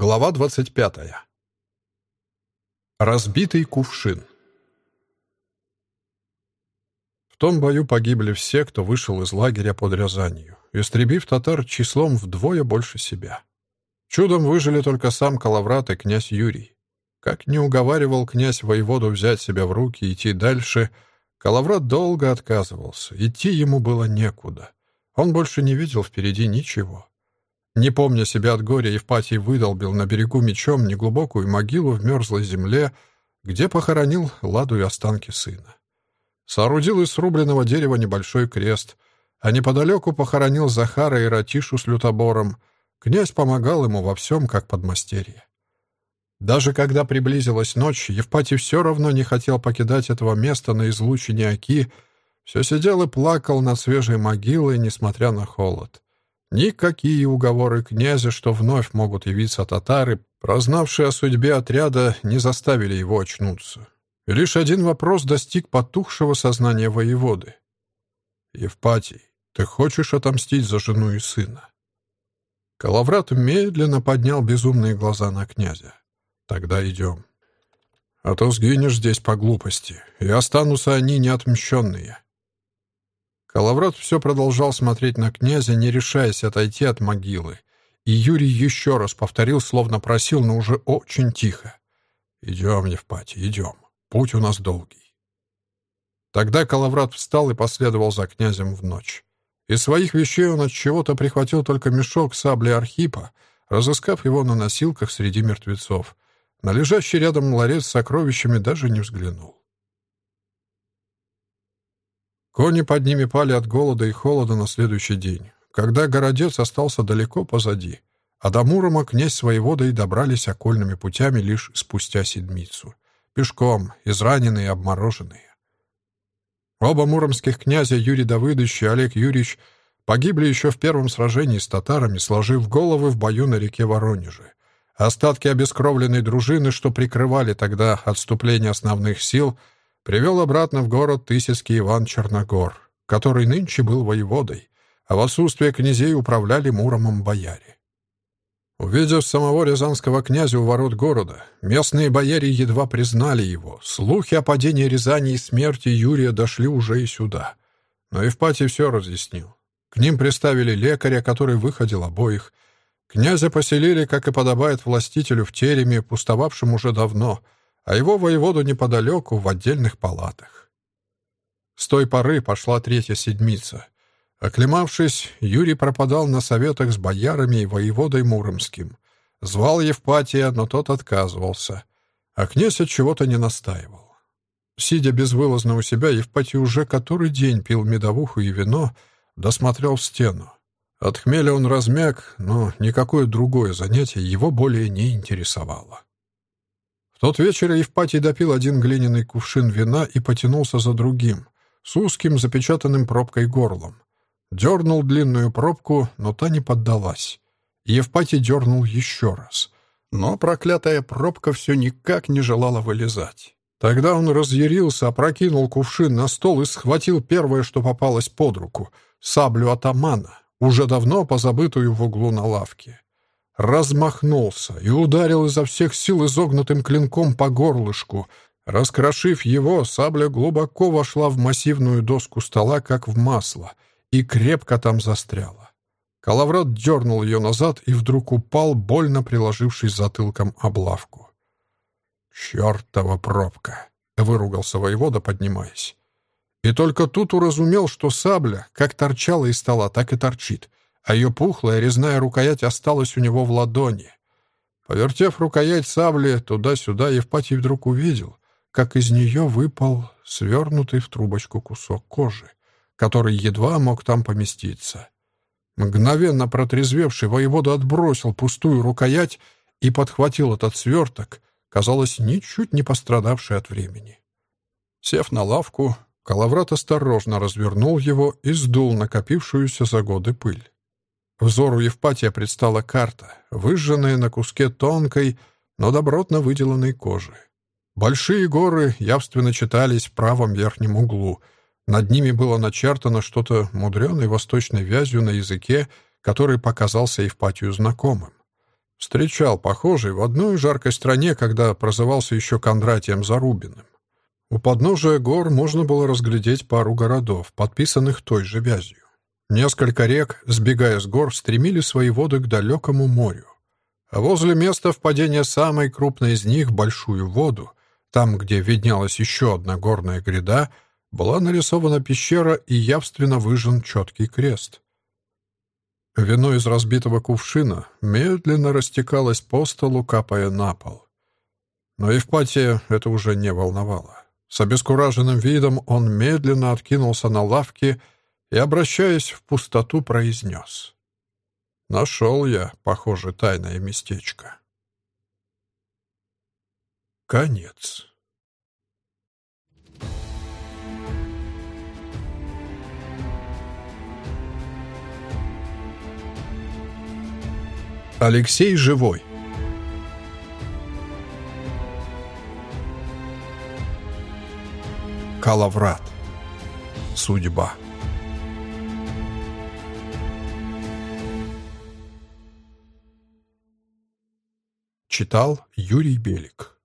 Глава 25. Разбитый кувшин. В том бою погибли все, кто вышел из лагеря под Рязанью, истребив татар числом вдвое больше себя. Чудом выжили только сам Калаврат и князь Юрий. Как не уговаривал князь воеводу взять себя в руки и идти дальше, Калаврат долго отказывался, идти ему было некуда. Он больше не видел впереди ничего. Не помня себя от горя, Евпатий выдолбил на берегу мечом неглубокую могилу в мерзлой земле, где похоронил ладу и останки сына. Соорудил из срубленного дерева небольшой крест, а неподалеку похоронил Захара и Ратишу с лютобором. Князь помогал ему во всем, как подмастерье. Даже когда приблизилась ночь, Евпатий все равно не хотел покидать этого места на излучине Оки, все сидел и плакал над свежей могилой, несмотря на холод. Никакие уговоры князя, что вновь могут явиться татары, прознавшие о судьбе отряда, не заставили его очнуться. Лишь один вопрос достиг потухшего сознания воеводы. «Евпатий, ты хочешь отомстить за жену и сына?» Калаврат медленно поднял безумные глаза на князя. «Тогда идем. А то сгинешь здесь по глупости, и останутся они неотмщенные. Калаврат все продолжал смотреть на князя, не решаясь отойти от могилы. И Юрий еще раз повторил, словно просил, но уже очень тихо. «Идем, Евпатий, идем. Путь у нас долгий». Тогда Калаврат встал и последовал за князем в ночь. Из своих вещей он от чего-то прихватил только мешок сабли Архипа, разыскав его на носилках среди мертвецов. На лежащий рядом ларец с сокровищами даже не взглянул. Кони под ними пали от голода и холода на следующий день, когда городец остался далеко позади, а до Мурома князь с воеводой добрались окольными путями лишь спустя седмицу. Пешком, израненные и обмороженные. Оба муромских князя Юрий Давыдович и Олег Юрьевич погибли еще в первом сражении с татарами, сложив головы в бою на реке Воронеже. Остатки обескровленной дружины, что прикрывали тогда отступление основных сил — привел обратно в город Тысяцкий Иван Черногор, который нынче был воеводой, а в отсутствие князей управляли Муромом бояре. Увидев самого рязанского князя у ворот города, местные бояре едва признали его. Слухи о падении Рязани и смерти Юрия дошли уже и сюда. Но Евпатий все разъяснил. К ним приставили лекаря, который выходил обоих. Князя поселили, как и подобает властителю, в тереме, пустовавшем уже давно — а его воеводу неподалеку, в отдельных палатах. С той поры пошла третья седмица. Оклемавшись, Юрий пропадал на советах с боярами и воеводой Муромским. Звал Евпатия, но тот отказывался, а князь от чего-то не настаивал. Сидя безвылазно у себя, Евпатий уже который день пил медовуху и вино, досмотрел в стену. От хмеля он размяк, но никакое другое занятие его более не интересовало. В тот вечер Евпатий допил один глиняный кувшин вина и потянулся за другим, с узким запечатанным пробкой горлом. Дернул длинную пробку, но та не поддалась. Евпатий дернул еще раз. Но проклятая пробка все никак не желала вылезать. Тогда он разъярился, опрокинул кувшин на стол и схватил первое, что попалось под руку — саблю атамана, уже давно позабытую в углу на лавке размахнулся и ударил изо всех сил изогнутым клинком по горлышку. Раскрошив его, сабля глубоко вошла в массивную доску стола, как в масло, и крепко там застряла. Калаврат дернул ее назад и вдруг упал, больно приложившись затылком об лавку. «Чертова пробка!» — выругался воевода, поднимаясь. И только тут уразумел, что сабля, как торчала из стола, так и торчит, а ее пухлая резная рукоять осталась у него в ладони. Повертев рукоять сабли туда-сюда, Евпатий вдруг увидел, как из нее выпал свернутый в трубочку кусок кожи, который едва мог там поместиться. Мгновенно протрезвевший воевода отбросил пустую рукоять и подхватил этот сверток, казалось, ничуть не пострадавший от времени. Сев на лавку, Калаврат осторожно развернул его и сдул накопившуюся за годы пыль. Взору Евпатия предстала карта, выжженная на куске тонкой, но добротно выделанной кожи. Большие горы явственно читались в правом верхнем углу. Над ними было начертано что-то мудреной восточной вязью на языке, который показался Евпатию знакомым. Встречал похожий в одной жаркой стране, когда прозывался еще Кондратием Зарубиным. У подножия гор можно было разглядеть пару городов, подписанных той же вязью. Несколько рек, сбегая с гор, стремили свои воды к далекому морю. А возле места впадения самой крупной из них, большую воду, там, где виднелась еще одна горная гряда, была нарисована пещера и явственно выжжен четкий крест. Вино из разбитого кувшина медленно растекалось по столу, капая на пол. Но Евпатия это уже не волновало. С обескураженным видом он медленно откинулся на лавке и, обращаясь в пустоту, произнес. «Нашел я, похоже, тайное местечко». Конец. Алексей Живой Калаврат Судьба Читал Юрий Белик